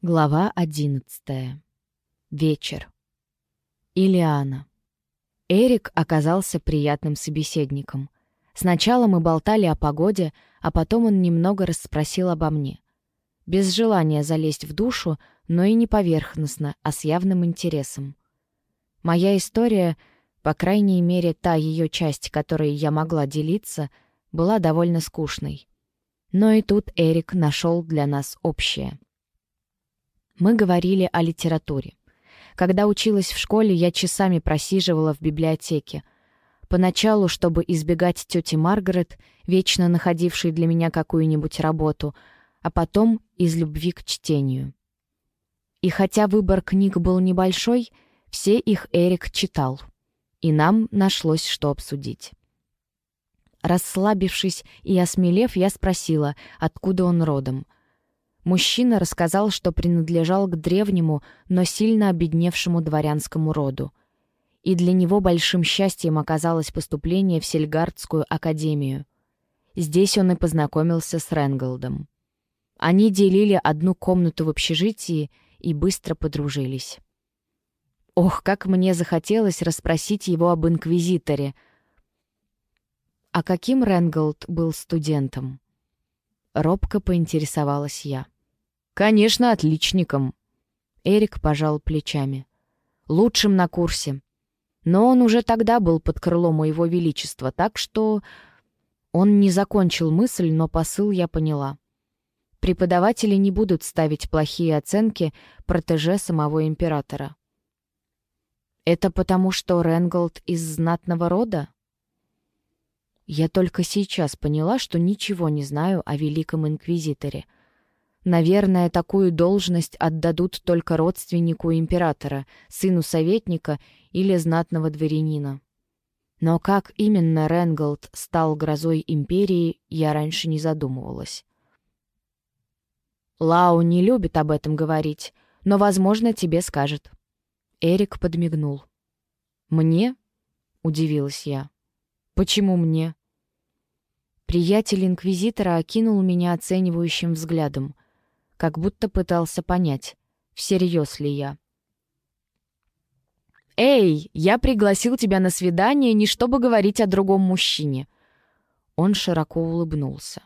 Глава одиннадцатая. Вечер. Илиана. Эрик оказался приятным собеседником. Сначала мы болтали о погоде, а потом он немного расспросил обо мне. Без желания залезть в душу, но и не поверхностно, а с явным интересом. Моя история, по крайней мере, та ее часть, которой я могла делиться, была довольно скучной. Но и тут Эрик нашел для нас общее. Мы говорили о литературе. Когда училась в школе, я часами просиживала в библиотеке. Поначалу, чтобы избегать тети Маргарет, вечно находившей для меня какую-нибудь работу, а потом из любви к чтению. И хотя выбор книг был небольшой, все их Эрик читал. И нам нашлось, что обсудить. Расслабившись и осмелев, я спросила, откуда он родом. Мужчина рассказал, что принадлежал к древнему, но сильно обедневшему дворянскому роду. И для него большим счастьем оказалось поступление в Сельгардскую академию. Здесь он и познакомился с Ренголдом. Они делили одну комнату в общежитии и быстро подружились. Ох, как мне захотелось расспросить его об Инквизиторе — «А каким Ренголд был студентом?» Робко поинтересовалась я. «Конечно, отличником». Эрик пожал плечами. «Лучшим на курсе. Но он уже тогда был под крылом моего величества, так что...» Он не закончил мысль, но посыл я поняла. Преподаватели не будут ставить плохие оценки протеже самого императора. «Это потому, что Ренголд из знатного рода?» Я только сейчас поняла, что ничего не знаю о Великом Инквизиторе. Наверное, такую должность отдадут только родственнику императора, сыну советника или знатного дворянина. Но как именно Ренголд стал грозой империи, я раньше не задумывалась. Лау не любит об этом говорить, но, возможно, тебе скажет. Эрик подмигнул. «Мне?» — удивилась я. «Почему мне?» Приятель инквизитора окинул меня оценивающим взглядом, как будто пытался понять, всерьез ли я. «Эй, я пригласил тебя на свидание не чтобы говорить о другом мужчине». Он широко улыбнулся.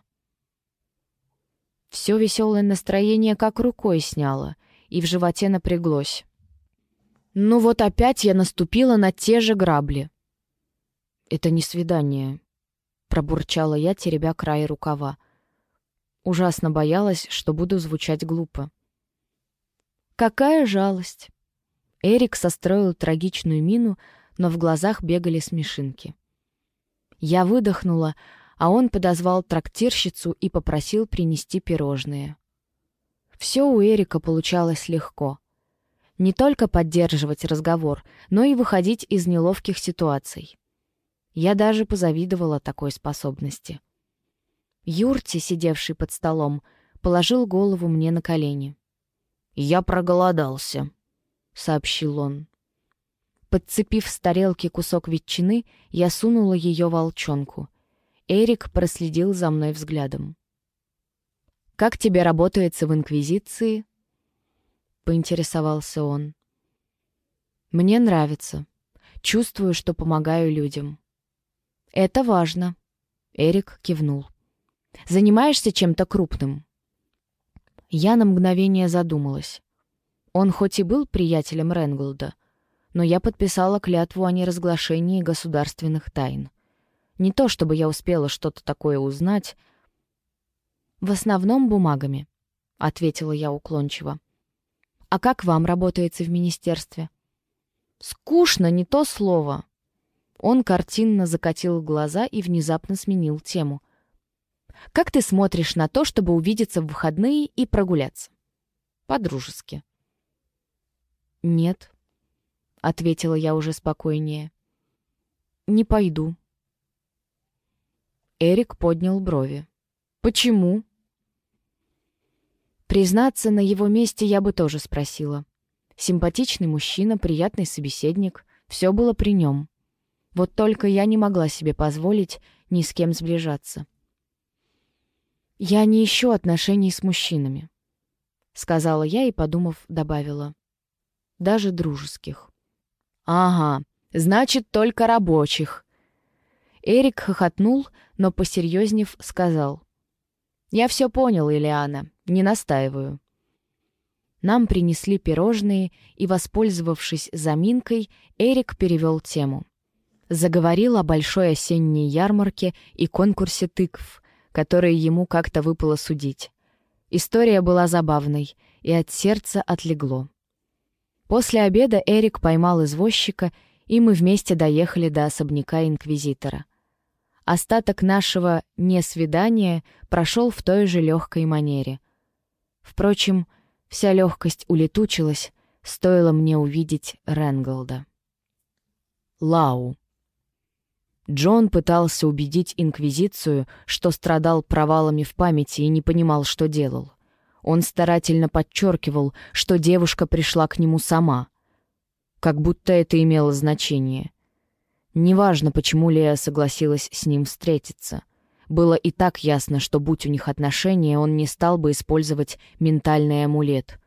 Все веселое настроение как рукой сняло, и в животе напряглось. Ну вот опять я наступила на те же грабли. Это не свидание, пробурчала я, теребя край рукава. Ужасно боялась, что буду звучать глупо. «Какая жалость!» Эрик состроил трагичную мину, но в глазах бегали смешинки. Я выдохнула, а он подозвал трактирщицу и попросил принести пирожные. Все у Эрика получалось легко. Не только поддерживать разговор, но и выходить из неловких ситуаций. Я даже позавидовала такой способности. Юрти, сидевший под столом, положил голову мне на колени. «Я проголодался», — сообщил он. Подцепив с тарелки кусок ветчины, я сунула ее волчонку. Эрик проследил за мной взглядом. «Как тебе работается в Инквизиции?» — поинтересовался он. «Мне нравится. Чувствую, что помогаю людям». «Это важно», — Эрик кивнул. «Занимаешься чем-то крупным?» Я на мгновение задумалась. Он хоть и был приятелем Ренглда, но я подписала клятву о неразглашении государственных тайн. Не то чтобы я успела что-то такое узнать. «В основном бумагами», — ответила я уклончиво. «А как вам работается в министерстве?» «Скучно, не то слово», он картинно закатил глаза и внезапно сменил тему. «Как ты смотришь на то, чтобы увидеться в выходные и прогуляться?» «По-дружески». «Нет», — ответила я уже спокойнее. «Не пойду». Эрик поднял брови. «Почему?» Признаться, на его месте я бы тоже спросила. Симпатичный мужчина, приятный собеседник. Все было при нем. Вот только я не могла себе позволить ни с кем сближаться. Я не ищу отношений с мужчинами. — сказала я и, подумав, добавила. «Даже дружеских». «Ага, значит, только рабочих». Эрик хохотнул, но, посерьезнев, сказал. «Я все понял, Ильяна, не настаиваю». Нам принесли пирожные, и, воспользовавшись заминкой, Эрик перевел тему. Заговорил о большой осенней ярмарке и конкурсе тыкв, которые ему как-то выпало судить. История была забавной, и от сердца отлегло. После обеда Эрик поймал извозчика, и мы вместе доехали до особняка инквизитора. Остаток нашего «не-свидания» прошел в той же легкой манере. Впрочем, Вся легкость улетучилась, стоило мне увидеть Ренголда. Лау. Джон пытался убедить Инквизицию, что страдал провалами в памяти и не понимал, что делал. Он старательно подчеркивал, что девушка пришла к нему сама. Как будто это имело значение. Неважно, почему Лея согласилась с ним встретиться. Было и так ясно, что, будь у них отношения, он не стал бы использовать ментальный амулет.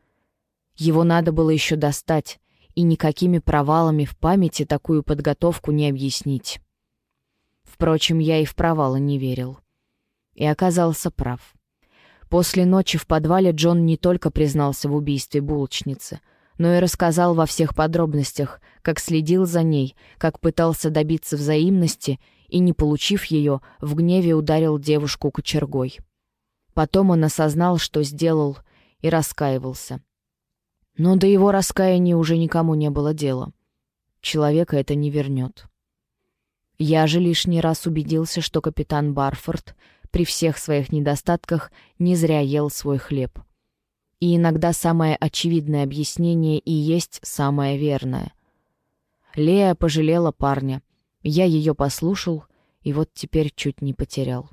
Его надо было еще достать, и никакими провалами в памяти такую подготовку не объяснить. Впрочем, я и в провалы не верил. И оказался прав. После ночи в подвале Джон не только признался в убийстве булочницы, но и рассказал во всех подробностях, как следил за ней, как пытался добиться взаимности — и, не получив ее, в гневе ударил девушку кочергой. Потом он осознал, что сделал, и раскаивался. Но до его раскаяния уже никому не было дела. Человека это не вернет. Я же лишний раз убедился, что капитан Барфорд при всех своих недостатках не зря ел свой хлеб. И иногда самое очевидное объяснение и есть самое верное. Лея пожалела парня, я ее послушал, и вот теперь чуть не потерял.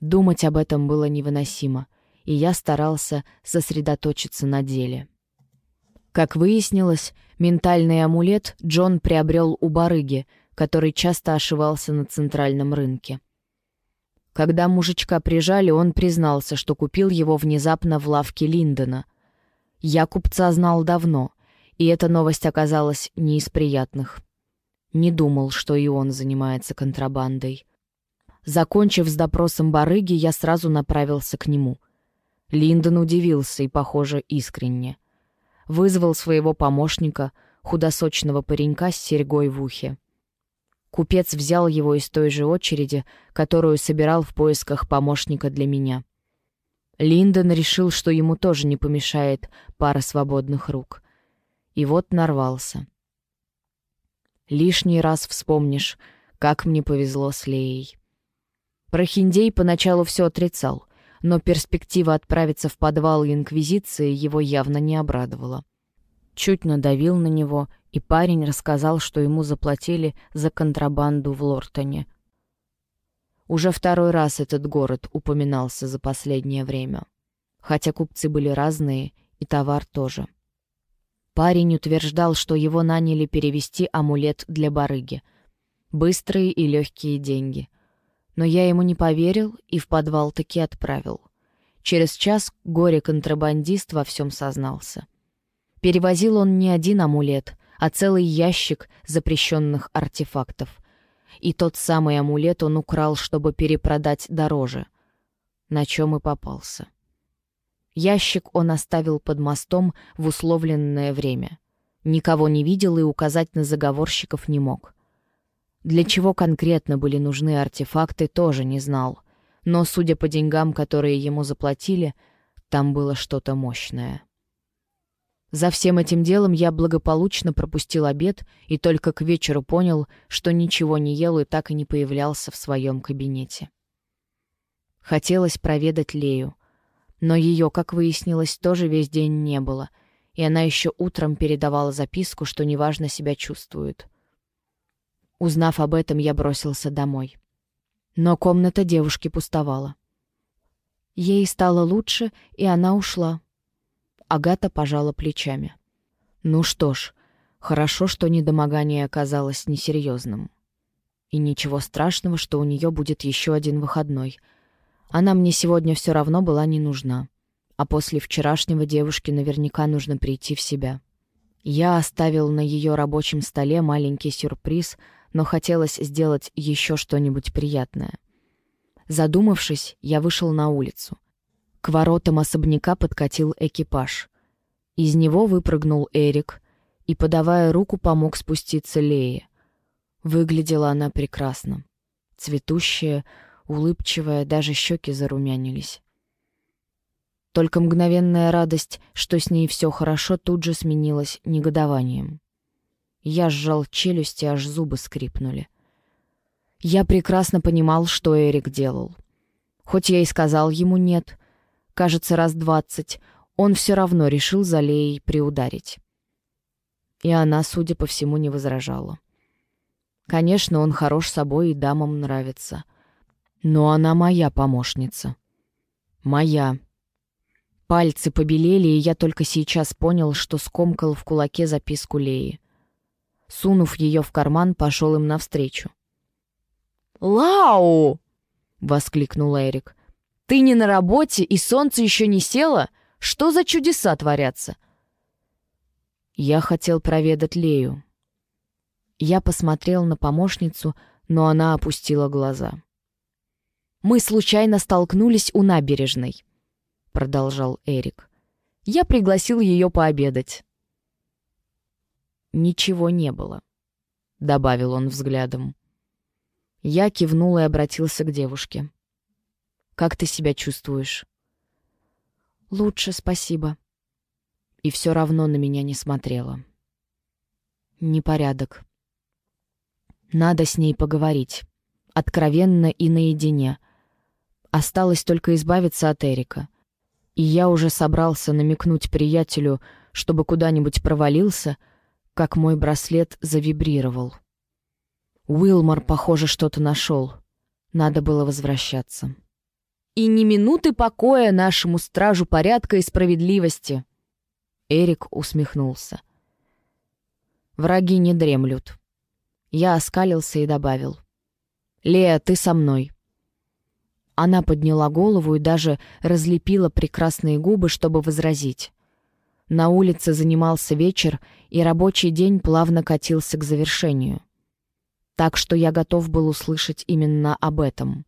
Думать об этом было невыносимо, и я старался сосредоточиться на деле. Как выяснилось, ментальный амулет Джон приобрел у барыги, который часто ошивался на центральном рынке. Когда мужичка прижали, он признался, что купил его внезапно в лавке Линдона. Я купца знал давно, и эта новость оказалась не из приятных. Не думал, что и он занимается контрабандой. Закончив с допросом барыги, я сразу направился к нему. Линдон удивился и, похоже, искренне. Вызвал своего помощника, худосочного паренька с серьгой в ухе. Купец взял его из той же очереди, которую собирал в поисках помощника для меня. Линдон решил, что ему тоже не помешает пара свободных рук. И вот нарвался. Лишний раз вспомнишь, как мне повезло с Леей. Прохиндей поначалу все отрицал, но перспектива отправиться в подвал Инквизиции его явно не обрадовала. Чуть надавил на него, и парень рассказал, что ему заплатили за контрабанду в Лортоне. Уже второй раз этот город упоминался за последнее время. Хотя купцы были разные, и товар тоже. Парень утверждал, что его наняли перевести амулет для барыги. Быстрые и легкие деньги. Но я ему не поверил и в подвал таки отправил. Через час горе-контрабандист во всем сознался. Перевозил он не один амулет, а целый ящик запрещенных артефактов. И тот самый амулет он украл, чтобы перепродать дороже. На чем и попался. Ящик он оставил под мостом в условленное время. Никого не видел и указать на заговорщиков не мог. Для чего конкретно были нужны артефакты, тоже не знал. Но, судя по деньгам, которые ему заплатили, там было что-то мощное. За всем этим делом я благополучно пропустил обед и только к вечеру понял, что ничего не ел и так и не появлялся в своем кабинете. Хотелось проведать Лею — но ее, как выяснилось, тоже весь день не было, и она еще утром передавала записку, что неважно себя чувствует. Узнав об этом, я бросился домой. Но комната девушки пустовала. Ей стало лучше, и она ушла. Агата пожала плечами. Ну что ж, хорошо, что недомогание оказалось несерьезным. И ничего страшного, что у нее будет еще один выходной — она мне сегодня все равно была не нужна. А после вчерашнего девушке наверняка нужно прийти в себя. Я оставил на ее рабочем столе маленький сюрприз, но хотелось сделать еще что-нибудь приятное. Задумавшись, я вышел на улицу. К воротам особняка подкатил экипаж. Из него выпрыгнул Эрик и, подавая руку, помог спуститься Лее. Выглядела она прекрасно. Цветущая, улыбчивая, даже щеки зарумянились. Только мгновенная радость, что с ней все хорошо, тут же сменилась негодованием. Я сжал челюсти, аж зубы скрипнули. Я прекрасно понимал, что Эрик делал. Хоть я и сказал ему «нет», кажется, раз двадцать, он все равно решил за Леей приударить. И она, судя по всему, не возражала. Конечно, он хорош собой и дамам нравится. Но она моя помощница. Моя. Пальцы побелели, и я только сейчас понял, что скомкал в кулаке записку Леи. Сунув ее в карман, пошел им навстречу. «Лау!» — воскликнул Эрик. «Ты не на работе, и солнце еще не село? Что за чудеса творятся?» Я хотел проведать Лею, я посмотрел на помощницу, но она опустила глаза. «Мы случайно столкнулись у набережной», — продолжал Эрик. «Я пригласил ее пообедать». «Ничего не было», — добавил он взглядом. Я кивнул и обратился к девушке. «Как ты себя чувствуешь?» «Лучше, спасибо». И все равно на меня не смотрела. «Непорядок», надо с ней поговорить. Откровенно и наедине. Осталось только избавиться от Эрика. И я уже собрался намекнуть приятелю, чтобы куда-нибудь провалился, как мой браслет завибрировал. Уилмор, похоже, что-то нашел. Надо было возвращаться. «И ни минуты покоя нашему стражу порядка и справедливости!» Эрик усмехнулся. «Враги не дремлют. Я оскалился и добавил. «Лея, ты со мной». Она подняла голову и даже разлепила прекрасные губы, чтобы возразить. На улице занимался вечер, и рабочий день плавно катился к завершению. Так что я готов был услышать именно об этом.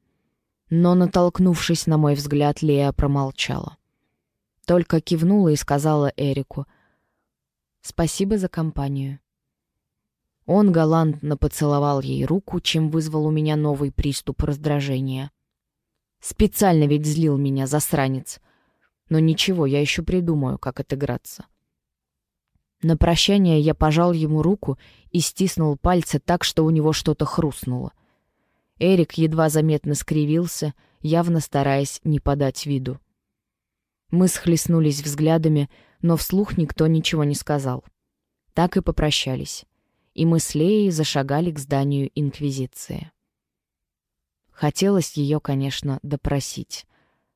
Но, натолкнувшись на мой взгляд, Лея промолчала. Только кивнула и сказала Эрику «Спасибо за компанию». Он галантно поцеловал ей руку, чем вызвал у меня новый приступ раздражения. Специально ведь злил меня, засранец. Но ничего, я еще придумаю, как отыграться. На прощание я пожал ему руку и стиснул пальцы так, что у него что-то хрустнуло. Эрик едва заметно скривился, явно стараясь не подать виду. Мы схлестнулись взглядами, но вслух никто ничего не сказал. Так и попрощались и мы с Леей зашагали к зданию Инквизиции. Хотелось ее, конечно, допросить.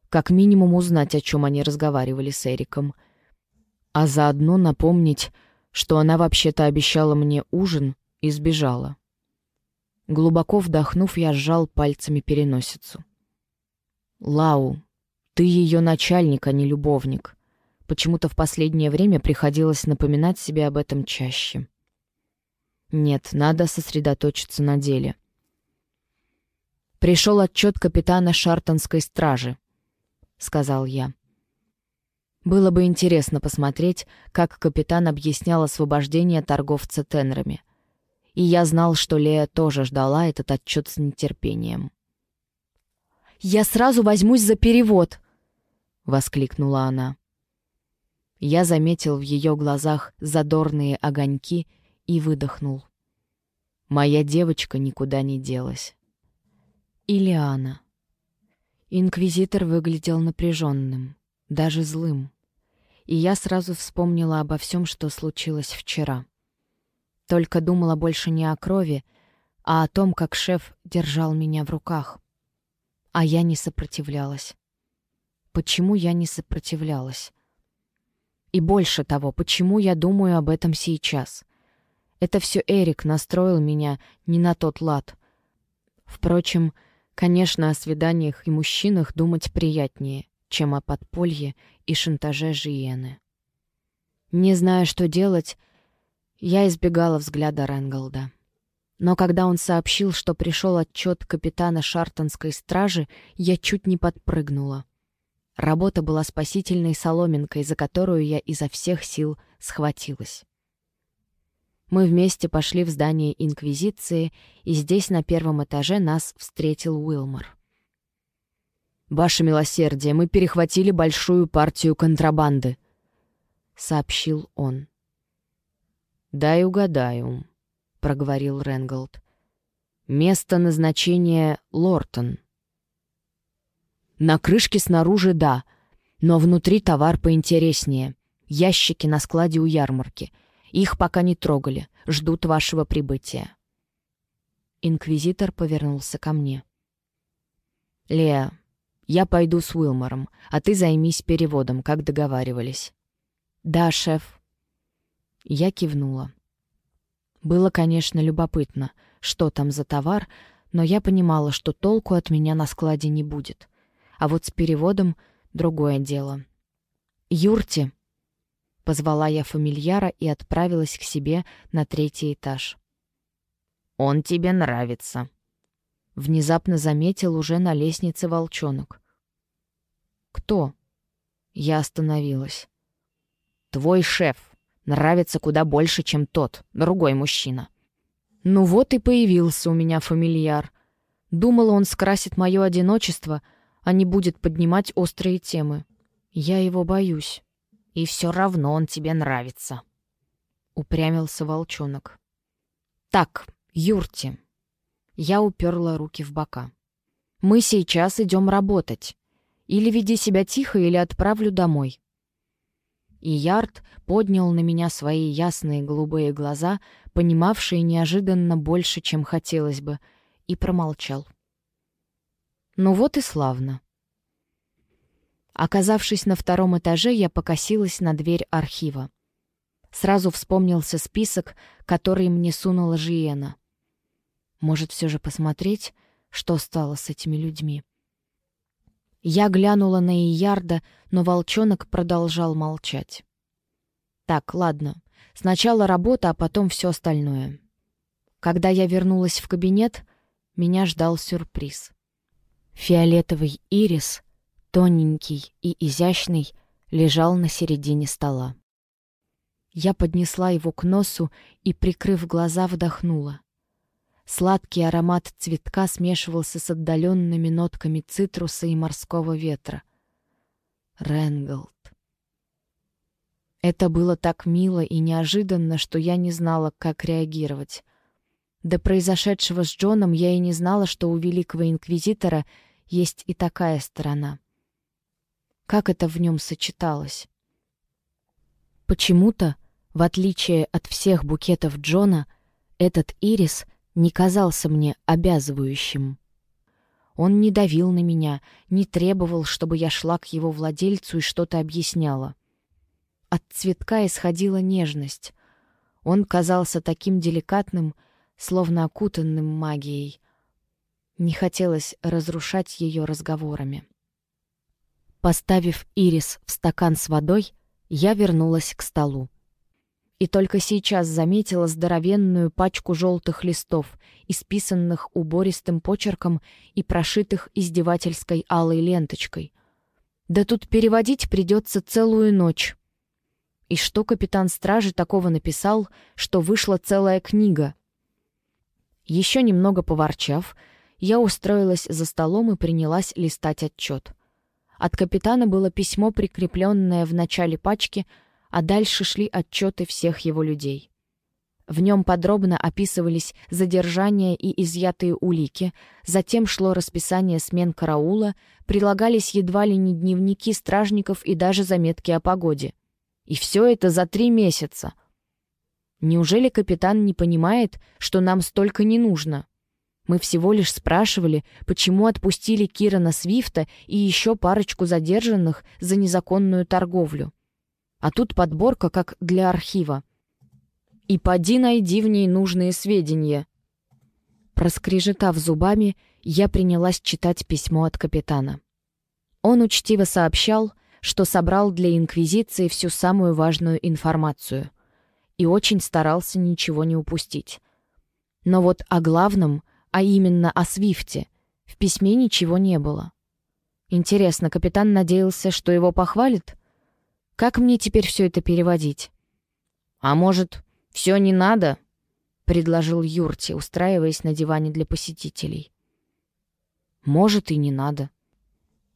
Как минимум узнать, о чем они разговаривали с Эриком. А заодно напомнить, что она вообще-то обещала мне ужин и сбежала. Глубоко вдохнув, я сжал пальцами переносицу. «Лау, ты ее начальник, а не любовник». Почему-то в последнее время приходилось напоминать себе об этом чаще. Нет, надо сосредоточиться на деле. «Пришел отчет капитана Шартонской стражи», — сказал я. Было бы интересно посмотреть, как капитан объяснял освобождение торговца тенрами. И я знал, что Лея тоже ждала этот отчет с нетерпением. «Я сразу возьмусь за перевод!» — воскликнула она. Я заметил в ее глазах задорные огоньки — и выдохнул. Моя девочка никуда не делась. Илиана. Инквизитор выглядел напряженным, даже злым. И я сразу вспомнила обо всем, что случилось вчера. Только думала больше не о крови, а о том, как шеф держал меня в руках. А я не сопротивлялась. Почему я не сопротивлялась? И больше того, почему я думаю об этом сейчас? Это все Эрик настроил меня не на тот лад. Впрочем, конечно, о свиданиях и мужчинах думать приятнее, чем о подполье и шантаже Жиены. Не зная, что делать, я избегала взгляда Ренголда. Но когда он сообщил, что пришел отчет капитана Шартонской стражи, я чуть не подпрыгнула. Работа была спасительной соломинкой, за которую я изо всех сил схватилась. Мы вместе пошли в здание Инквизиции, и здесь, на первом этаже, нас встретил Уилмор. «Ваше милосердие, мы перехватили большую партию контрабанды», — сообщил он. «Дай угадаю», — проговорил Ренголд. «Место назначения — Лортон». «На крышке снаружи — да, но внутри товар поинтереснее. Ящики на складе у ярмарки. Их пока не трогали, ждут вашего прибытия». Инквизитор повернулся ко мне. «Леа, я пойду с Уилмором, а ты займись переводом, как договаривались». «Да, шеф». Я кивнула. Было, конечно, любопытно, что там за товар, но я понимала, что толку от меня на складе не будет. А вот с переводом другое дело. «Юрти!» — позвала я фамильяра и отправилась к себе на третий этаж. «Он тебе нравится», — внезапно заметил уже на лестнице волчонок. «Кто?» Я остановилась. «Твой шеф нравится куда больше, чем тот, другой мужчина». Ну вот и появился у меня фамильяр. Думала, он скрасит мое одиночество, а не будет поднимать острые темы. Я его боюсь. И все равно он тебе нравится. Упрямился волчонок. Так, Юрти. Я уперла руки в бока. Мы сейчас идем работать. Или веди себя тихо, или отправлю домой. И Ярд поднял на меня свои ясные голубые глаза, понимавшие неожиданно больше, чем хотелось бы, и промолчал. Ну вот и славно. Оказавшись на втором этаже, я покосилась на дверь архива. Сразу вспомнился список, который мне сунула Жиена. Может, все же посмотреть, что стало с этими людьми? Я глянула на Иярда, но волчонок продолжал молчать. Так, ладно. Сначала работа, а потом все остальное. Когда я вернулась в кабинет, меня ждал сюрприз. Фиолетовый ирис — тоненький и изящный, лежал на середине стола. Я поднесла его к носу и, прикрыв глаза, вдохнула. Сладкий аромат цветка смешивался с отдаленными нотками цитруса и морского ветра. Ренголд. Это было так мило и неожиданно, что я не знала, как реагировать. До произошедшего с Джоном я и не знала, что у Великого Инквизитора есть и такая сторона — как это в нем сочеталось. Почему-то, в отличие от всех букетов Джона, этот ирис не казался мне обязывающим. Он не давил на меня, не требовал, чтобы я шла к его владельцу и что-то объясняла. От цветка исходила нежность. Он казался таким деликатным, словно окутанным магией. Не хотелось разрушать ее разговорами. Поставив ирис в стакан с водой, я вернулась к столу. И только сейчас заметила здоровенную пачку желтых листов, исписанных убористым почерком и прошитых издевательской алой ленточкой. Да тут переводить придется целую ночь. И что капитан стражи такого написал, что вышла целая книга? Еще немного поворчав, я устроилась за столом и принялась листать отчет. От капитана было письмо, прикрепленное в начале пачки, а дальше шли отчеты всех его людей. В нем подробно описывались задержания и изъятые улики, затем шло расписание смен караула, прилагались едва ли не дневники стражников и даже заметки о погоде. И все это за три месяца. Неужели капитан не понимает, что нам столько не нужно? Мы всего лишь спрашивали, почему отпустили Кирана Свифта и еще парочку задержанных за незаконную торговлю. А тут подборка как для архива. «И поди найди в ней нужные сведения». Проскрежетав зубами, я принялась читать письмо от капитана. Он учтиво сообщал, что собрал для Инквизиции всю самую важную информацию и очень старался ничего не упустить. Но вот о главном, а именно о Свифте, в письме ничего не было. Интересно, капитан надеялся, что его похвалит? Как мне теперь все это переводить? «А может, все не надо?» — предложил Юрти, устраиваясь на диване для посетителей. «Может, и не надо.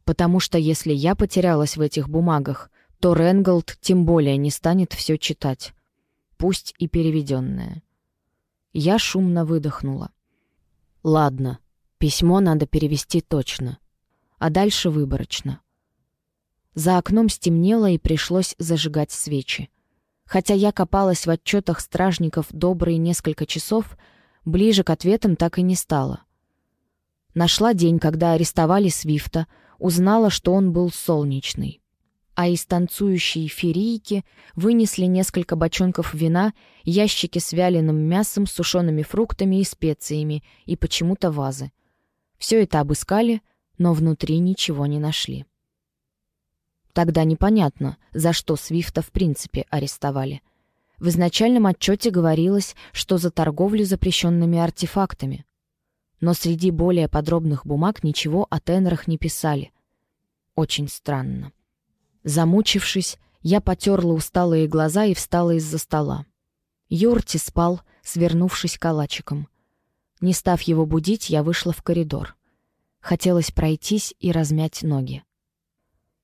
Потому что если я потерялась в этих бумагах, то Ренголд тем более не станет все читать, пусть и переведенное». Я шумно выдохнула. «Ладно, письмо надо перевести точно, а дальше выборочно. За окном стемнело и пришлось зажигать свечи. Хотя я копалась в отчетах стражников добрые несколько часов, ближе к ответам так и не стала. Нашла день, когда арестовали Свифта, узнала, что он был солнечный. А из танцующей ферийки вынесли несколько бочонков вина, ящики с вяленым мясом, сушеными фруктами и специями и почему-то вазы. Все это обыскали, но внутри ничего не нашли. Тогда непонятно, за что Свифта в принципе арестовали. В изначальном отчете говорилось, что за торговлю запрещенными артефактами. Но среди более подробных бумаг ничего о тенорах не писали. Очень странно. Замучившись, я потерла усталые глаза и встала из-за стола. Юрти спал, свернувшись калачиком. Не став его будить, я вышла в коридор. Хотелось пройтись и размять ноги.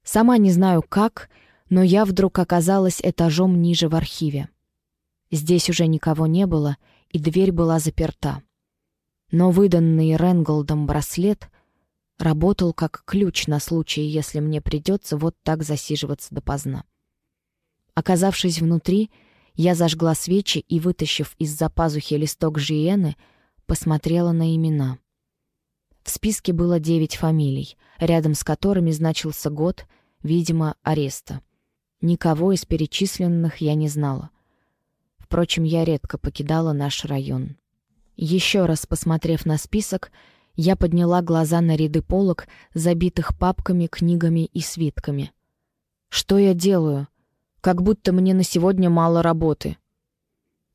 Сама не знаю как, но я вдруг оказалась этажом ниже в архиве. Здесь уже никого не было, и дверь была заперта. Но выданный Ренголдом браслет работал как ключ на случай, если мне придется вот так засиживаться допоздна. Оказавшись внутри, я зажгла свечи и, вытащив из-за пазухи листок Жиены, посмотрела на имена — в списке было девять фамилий, рядом с которыми значился год, видимо, ареста. Никого из перечисленных я не знала. Впрочем, я редко покидала наш район. Еще раз посмотрев на список, я подняла глаза на ряды полок, забитых папками, книгами и свитками. Что я делаю? Как будто мне на сегодня мало работы.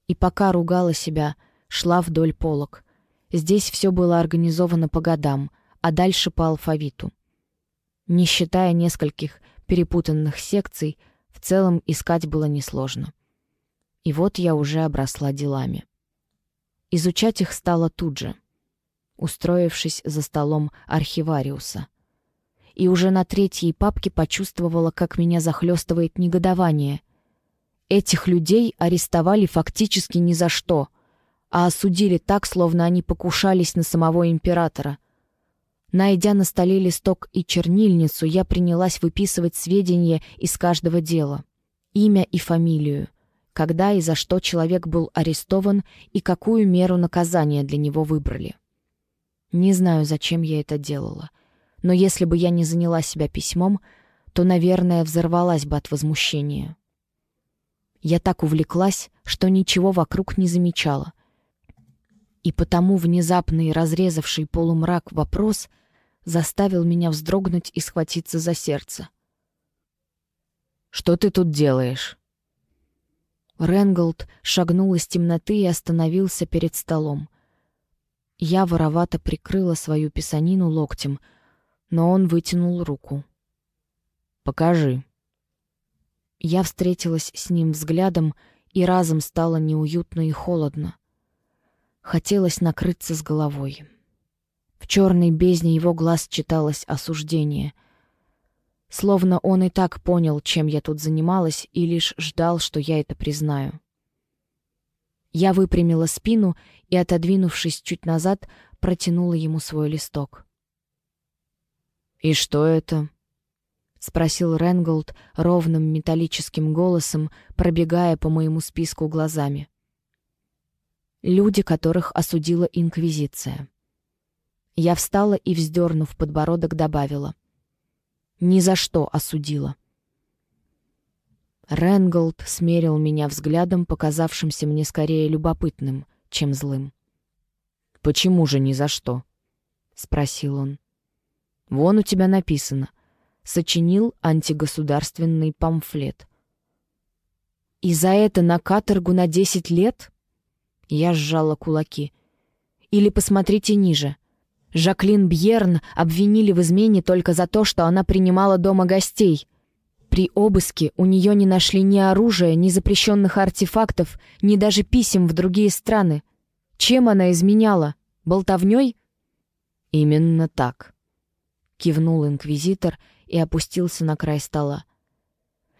И пока ругала себя, шла вдоль полок. Здесь все было организовано по годам, а дальше по алфавиту. Не считая нескольких перепутанных секций, в целом искать было несложно. И вот я уже обросла делами. Изучать их стало тут же, устроившись за столом архивариуса. И уже на третьей папке почувствовала, как меня захлестывает негодование. Этих людей арестовали фактически ни за что — а осудили так, словно они покушались на самого императора. Найдя на столе листок и чернильницу, я принялась выписывать сведения из каждого дела. Имя и фамилию, когда и за что человек был арестован и какую меру наказания для него выбрали. Не знаю, зачем я это делала, но если бы я не заняла себя письмом, то, наверное, взорвалась бы от возмущения. Я так увлеклась, что ничего вокруг не замечала — и потому внезапный разрезавший полумрак вопрос заставил меня вздрогнуть и схватиться за сердце. «Что ты тут делаешь?» Ренголд шагнул из темноты и остановился перед столом. Я воровато прикрыла свою писанину локтем, но он вытянул руку. «Покажи». Я встретилась с ним взглядом, и разом стало неуютно и холодно. Хотелось накрыться с головой. В черной бездне его глаз читалось осуждение. Словно он и так понял, чем я тут занималась, и лишь ждал, что я это признаю. Я выпрямила спину и, отодвинувшись чуть назад, протянула ему свой листок. «И что это?» — спросил Ренголд ровным металлическим голосом, пробегая по моему списку глазами люди, которых осудила Инквизиция. Я встала и, вздернув подбородок, добавила. «Ни за что осудила». Ренголд смерил меня взглядом, показавшимся мне скорее любопытным, чем злым. «Почему же ни за что?» — спросил он. «Вон у тебя написано. сочинил антигосударственный памфлет. «И за это на каторгу на десять лет?» Я сжала кулаки. «Или посмотрите ниже. Жаклин Бьерн обвинили в измене только за то, что она принимала дома гостей. При обыске у нее не нашли ни оружия, ни запрещенных артефактов, ни даже писем в другие страны. Чем она изменяла? Болтовней?» «Именно так», — кивнул инквизитор и опустился на край стола.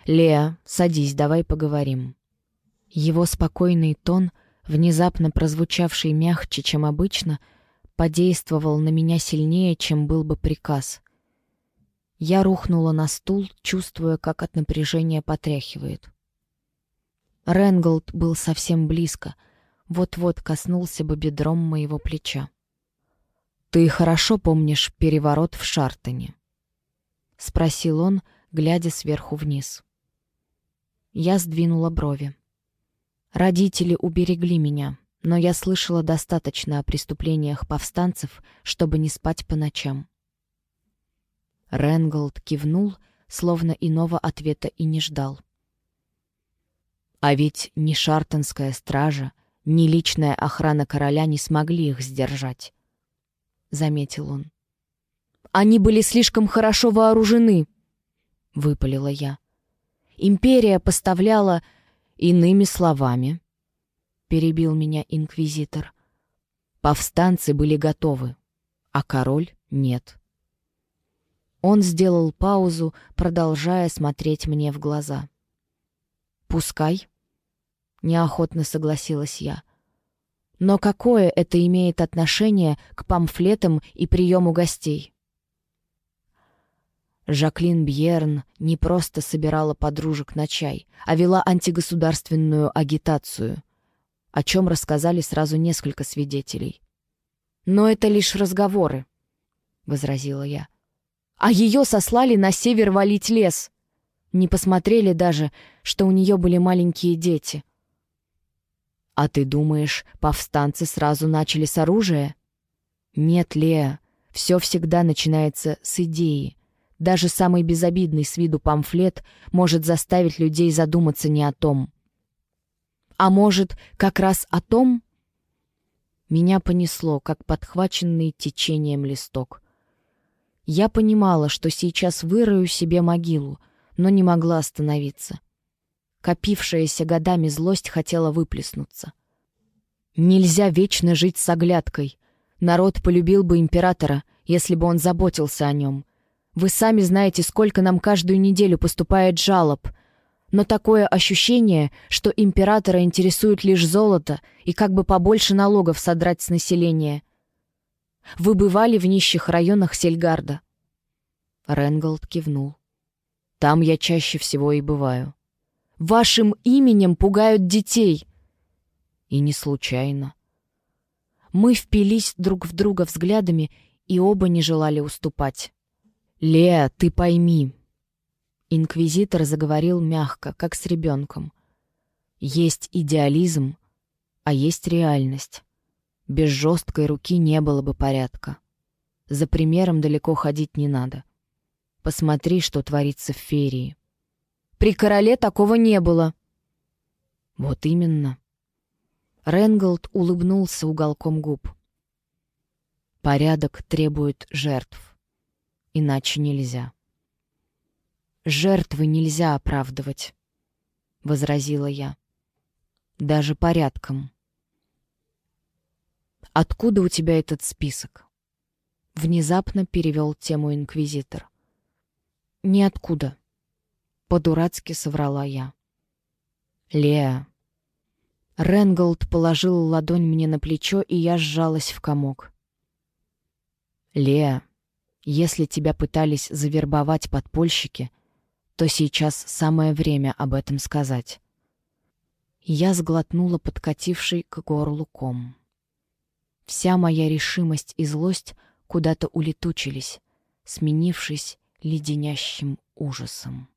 «Леа, садись, давай поговорим». Его спокойный тон, внезапно прозвучавший мягче, чем обычно, подействовал на меня сильнее, чем был бы приказ. Я рухнула на стул, чувствуя, как от напряжения потряхивает. Ренголд был совсем близко, вот-вот коснулся бы бедром моего плеча. «Ты хорошо помнишь переворот в Шартоне?» — спросил он, глядя сверху вниз. Я сдвинула брови. Родители уберегли меня, но я слышала достаточно о преступлениях повстанцев, чтобы не спать по ночам. Ренголд кивнул, словно иного ответа и не ждал. А ведь ни шартонская стража, ни личная охрана короля не смогли их сдержать. — заметил он. «Они были слишком хорошо вооружены», — выпалила я. «Империя поставляла иными словами», — перебил меня инквизитор. «Повстанцы были готовы, а король — нет». Он сделал паузу, продолжая смотреть мне в глаза. «Пускай», — неохотно согласилась я. Но какое это имеет отношение к памфлетам и приему гостей? Жаклин Бьерн не просто собирала подружек на чай, а вела антигосударственную агитацию, о чем рассказали сразу несколько свидетелей. «Но это лишь разговоры», — возразила я. «А ее сослали на север валить лес. Не посмотрели даже, что у нее были маленькие дети». «А ты думаешь, повстанцы сразу начали с оружия?» «Нет, Леа, все всегда начинается с идеи. Даже самый безобидный с виду памфлет может заставить людей задуматься не о том». «А может, как раз о том?» Меня понесло, как подхваченный течением листок. Я понимала, что сейчас вырою себе могилу, но не могла остановиться. Копившаяся годами злость хотела выплеснуться. Нельзя вечно жить с оглядкой. Народ полюбил бы императора, если бы он заботился о нем. Вы сами знаете, сколько нам каждую неделю поступает жалоб. Но такое ощущение, что императора интересует лишь золото и как бы побольше налогов содрать с населения. Вы бывали в нищих районах Сельгарда? Ренголд кивнул. Там я чаще всего и бываю. Вашим именем пугают детей. И не случайно. Мы впились друг в друга взглядами и оба не желали уступать. «Леа, ты пойми!» Инквизитор заговорил мягко, как с ребенком. «Есть идеализм, а есть реальность. Без жесткой руки не было бы порядка. За примером далеко ходить не надо. Посмотри, что творится в Ферии. При короле такого не было». «Вот именно». Ренголд улыбнулся уголком губ. «Порядок требует жертв. Иначе нельзя». «Жертвы нельзя оправдывать», — возразила я. «Даже порядком». «Откуда у тебя этот список?» Внезапно перевел тему инквизитор. «Ниоткуда», по-дурацки соврала я. «Леа». Ренголд положил ладонь мне на плечо, и я сжалась в комок. «Леа, если тебя пытались завербовать подпольщики, то сейчас самое время об этом сказать». Я сглотнула подкативший к горлу ком. Вся моя решимость и злость куда-то улетучились, сменившись леденящим ужасом.